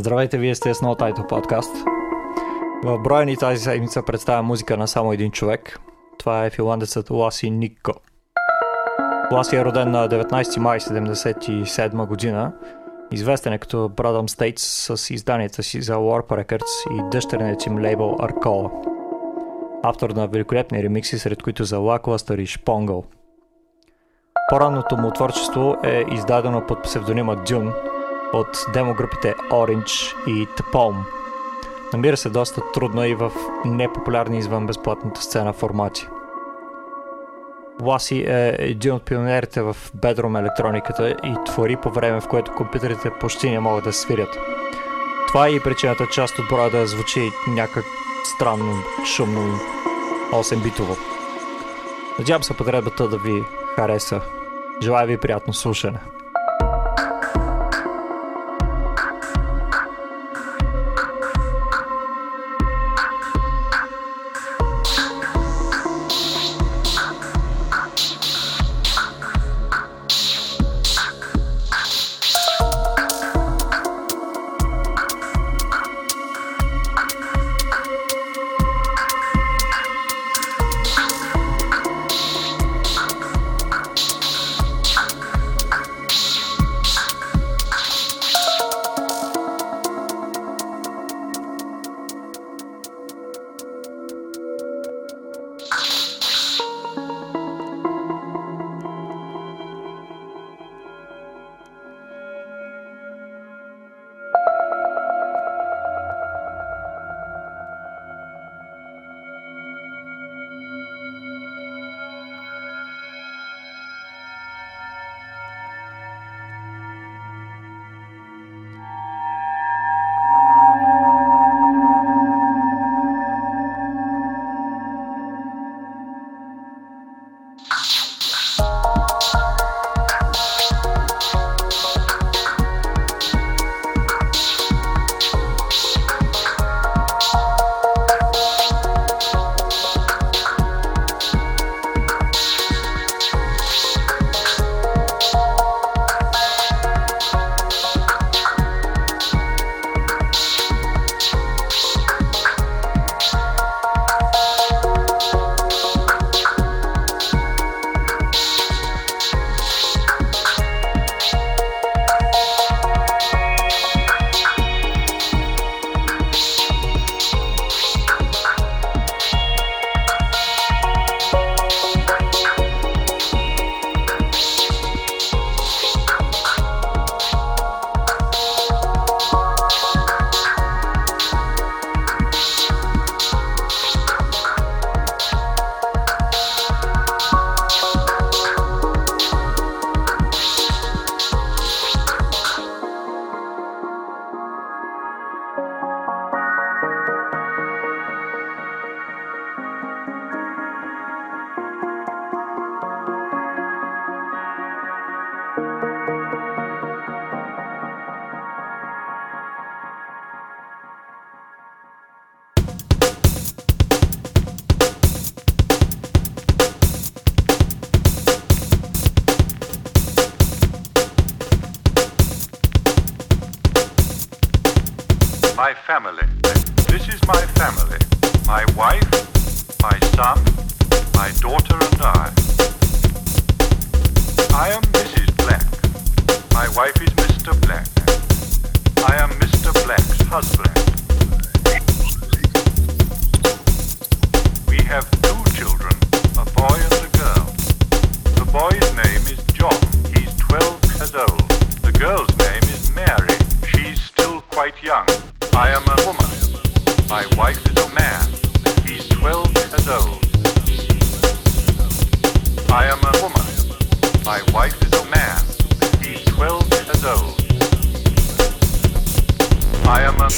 Здравейте, вие сте с No Title Podcast. В броя ни тази седмица представя музика на само един човек. Това е финландецът Ласи Никко. Ласи е роден на 19 май 1977 година. Известен е като Bradham States с изданията си за Warp Records и дъщерният им лейбъл Arcola. Автор на великолепни ремикси, сред които за Lackluster и Шпонгъл. По-ранното му творчество е издадено под псевдонима Dune от демогрупите Orange и The Palm. Намира се доста трудно и в непопулярни извън безплатната сцена формати. Ласи е един от пионерите в бедрум електрониката и твори по време, в което компютрите почти не могат да свирят. Това е и причината част от броя да звучи някак странно, шумно, 8-битово. Надявам се потребата да ви хареса. Желая ви приятно слушане.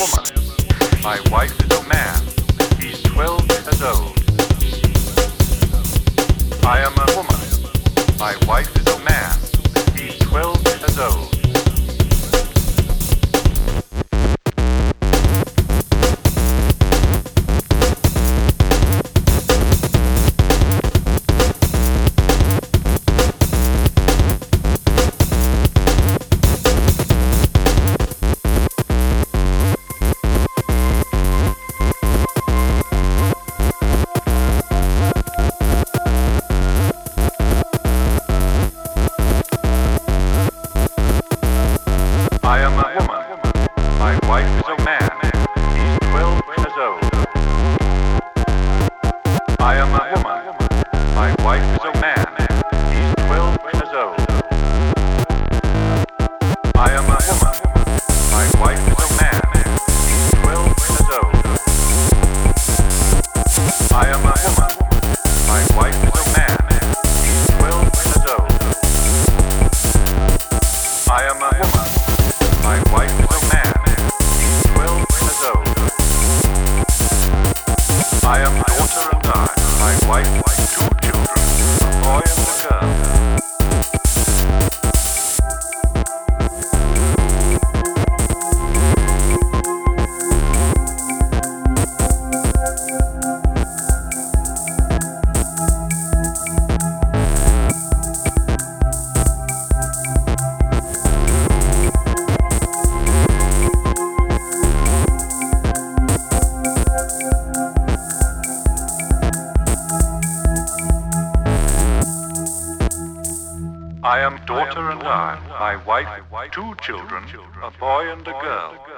Woman. Children, a boy and a girl.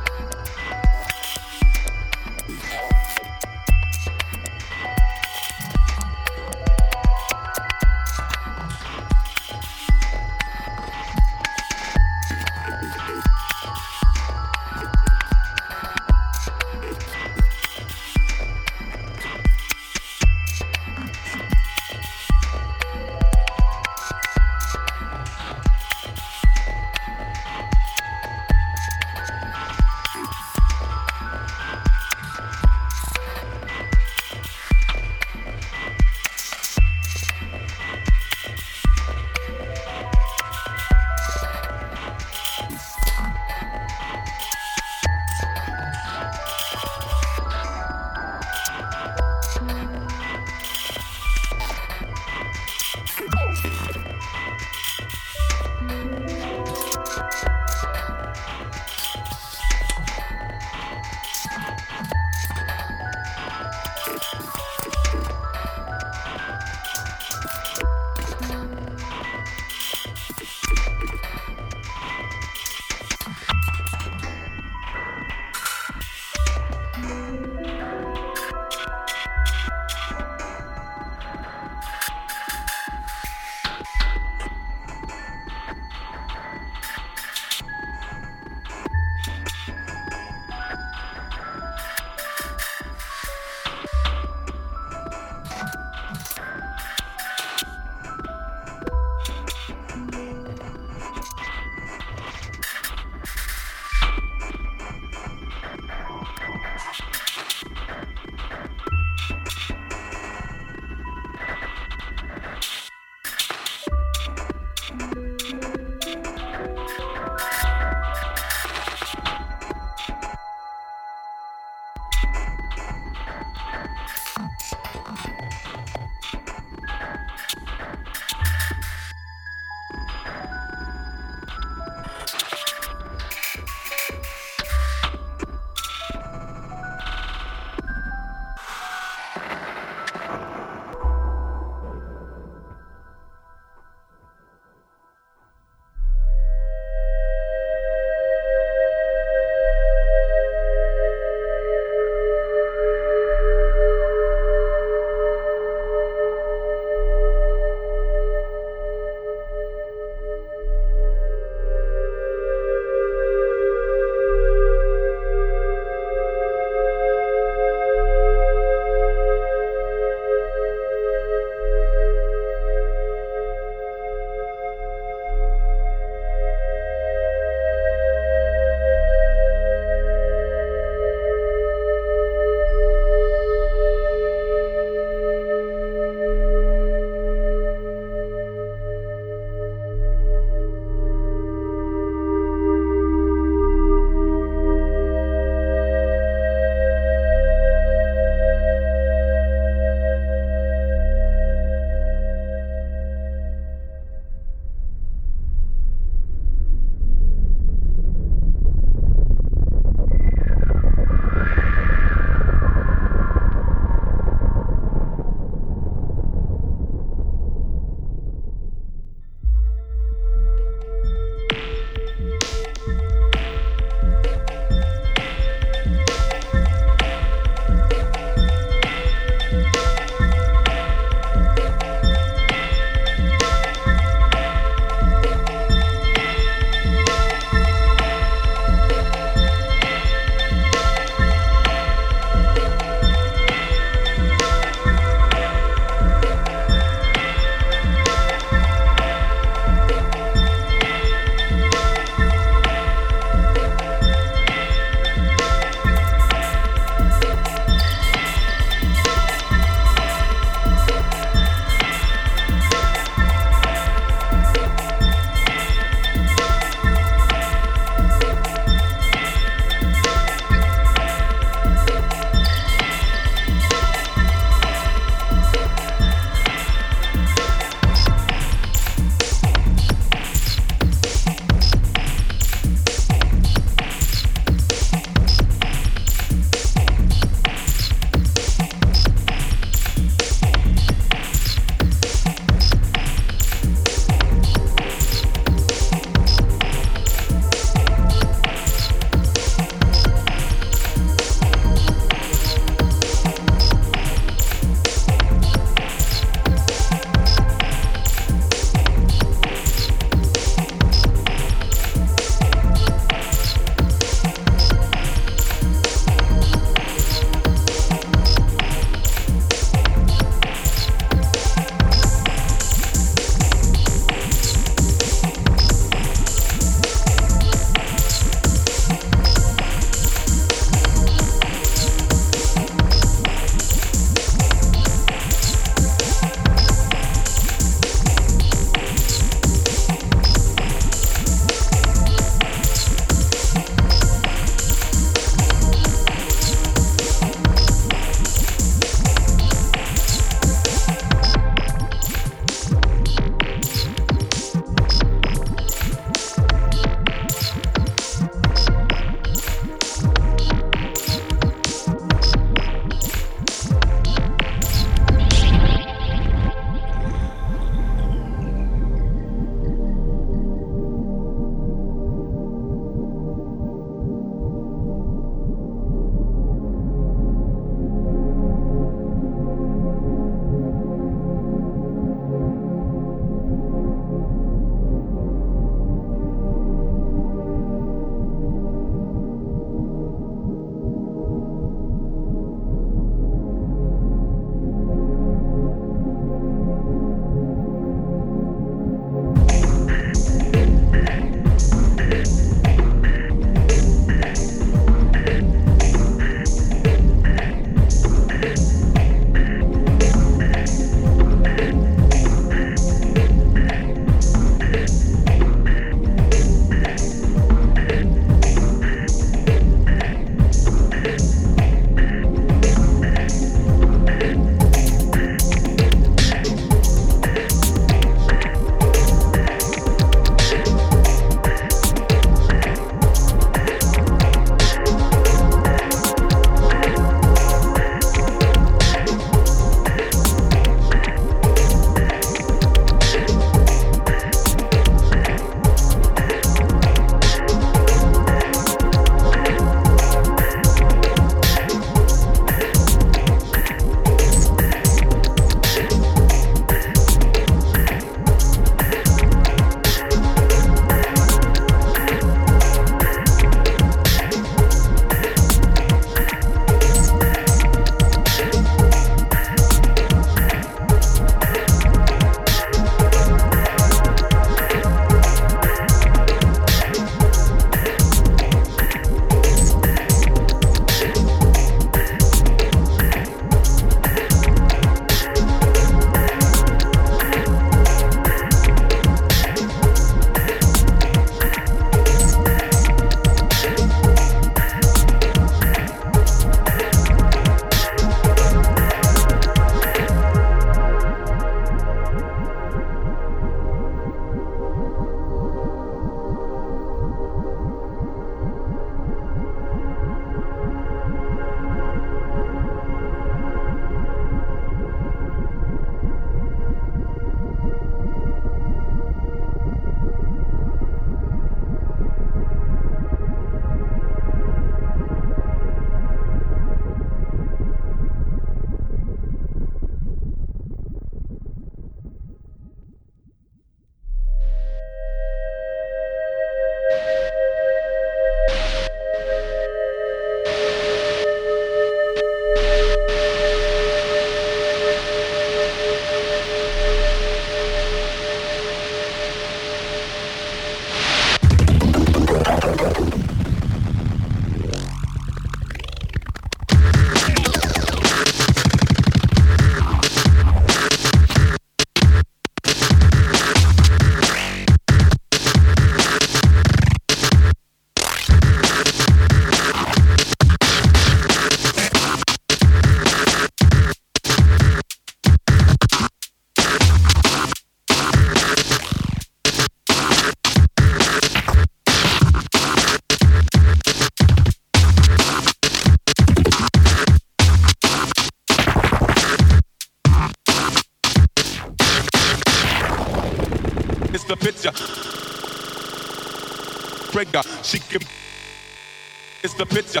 The picture.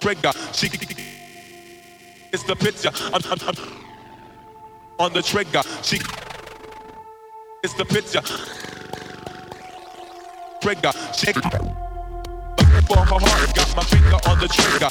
Trigger. She. It's the picture. I'm, I'm, I'm on the trigger. She. It's the picture. Trigger. She. For her heart, got my finger on the trigger.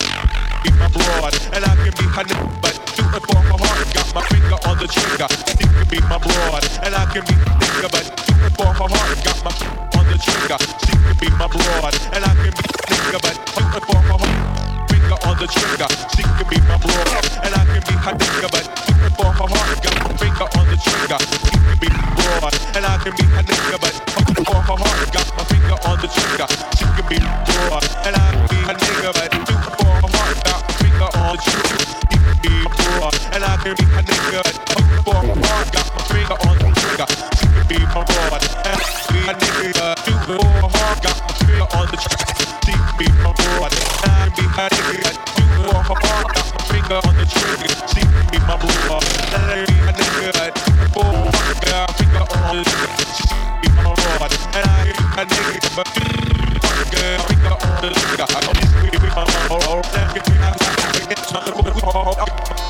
Keep my broad, and I can be honey, but do it for her heart. Got my finger on the trigger. She can be my broad, and I can be nigga, but it for her heart. Got my on the trigger. She can be my broad, and I can be nigga, but it for her heart finger on the trigger. She can be my broad, and I can be her nigga, but do it for her heart. Got my finger on the trigger. She can be broad, and I can be her nigga, but do it for her heart. Got my finger on the trigger. She can be broad, and I can be her nigga, but do it for her heart. Got my finger on the trigger. She can be broad, and I can be her nigga, but do it for her heart. Got my finger on the trigger. She can be my broad, and I can be her nigga, do it for her heart. Got my finger on the trigger. She can be my and I her nigga, but do her my finger on the trigger. She be my I can be nigga, but do it. Got my finger on the trigger. She be my broad, and I can be nigga, but do it finger on the trigger. I can be my I can be her be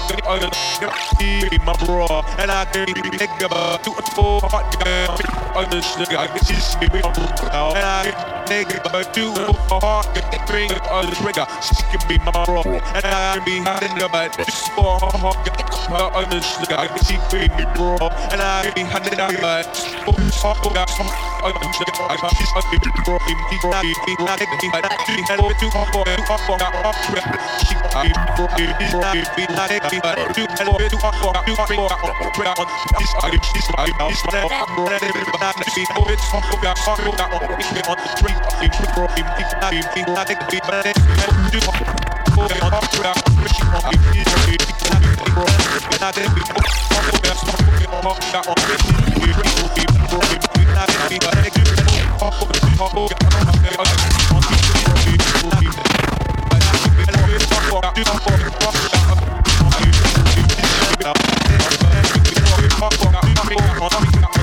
my bro, and I can be nigga, but do it for hot girl. On the sugar, I can see me the ground, and I nigga, but do it for hot girl. Bring it on the trigger, she can be my bro, and I can be hot nigga, but just for hot girl. On the sugar, I can see me bro, and I can be hot nigga, hot girl. On the sugar, I can see me be be be nigga, but do it for two hot two hot hot trip. She can be be be be nigga, two hot two hot this I this I this up bro and hot hot be bro, be be Thank you.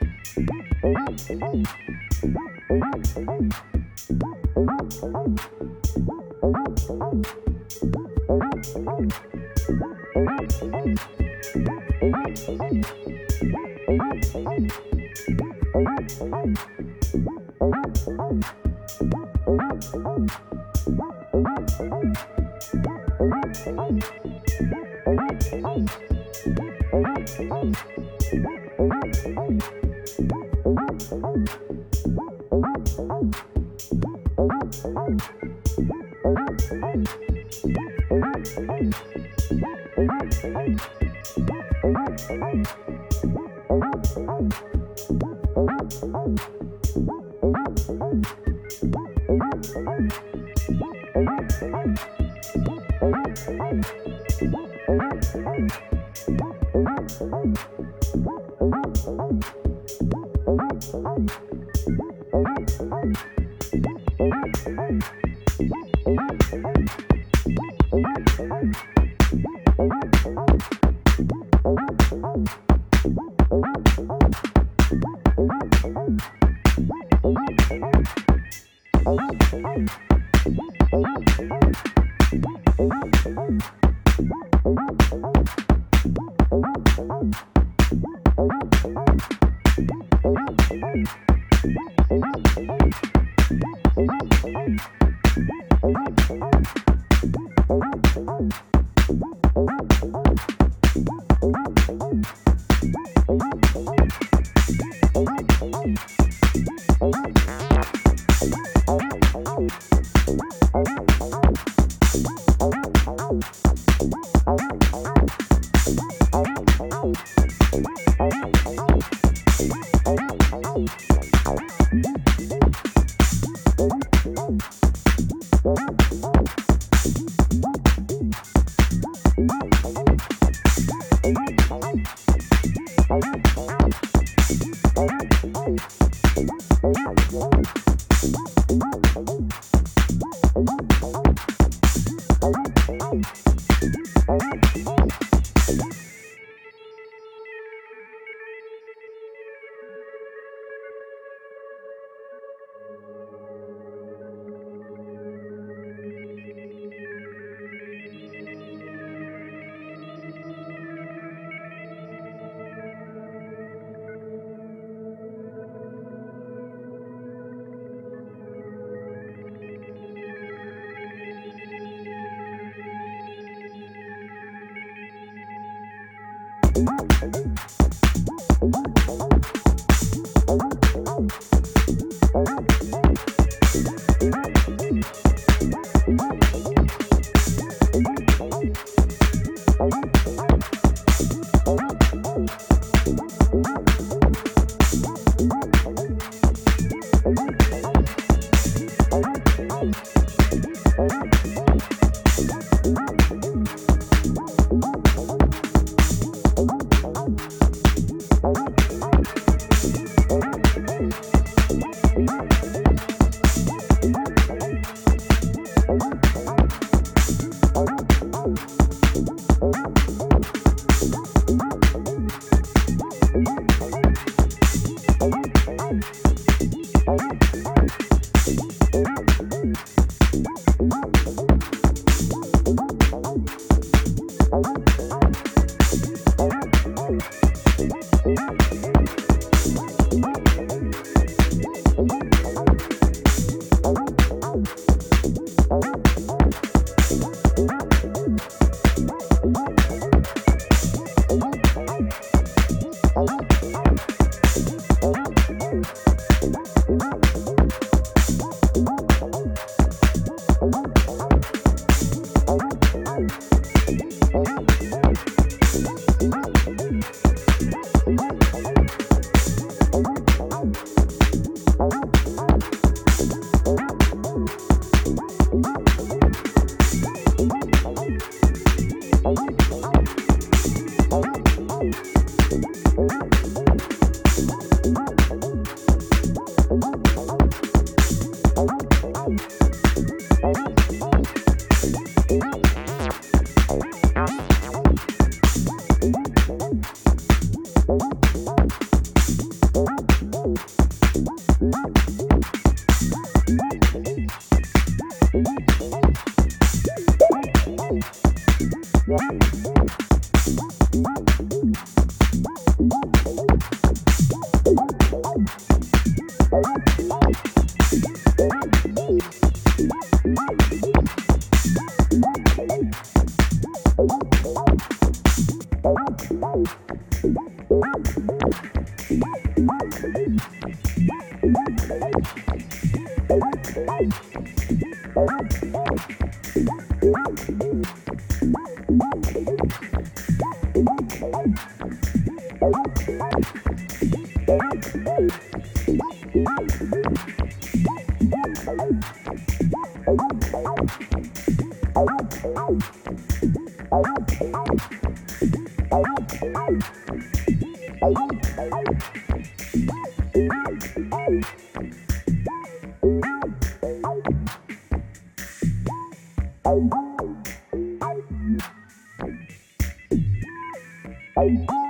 Bye.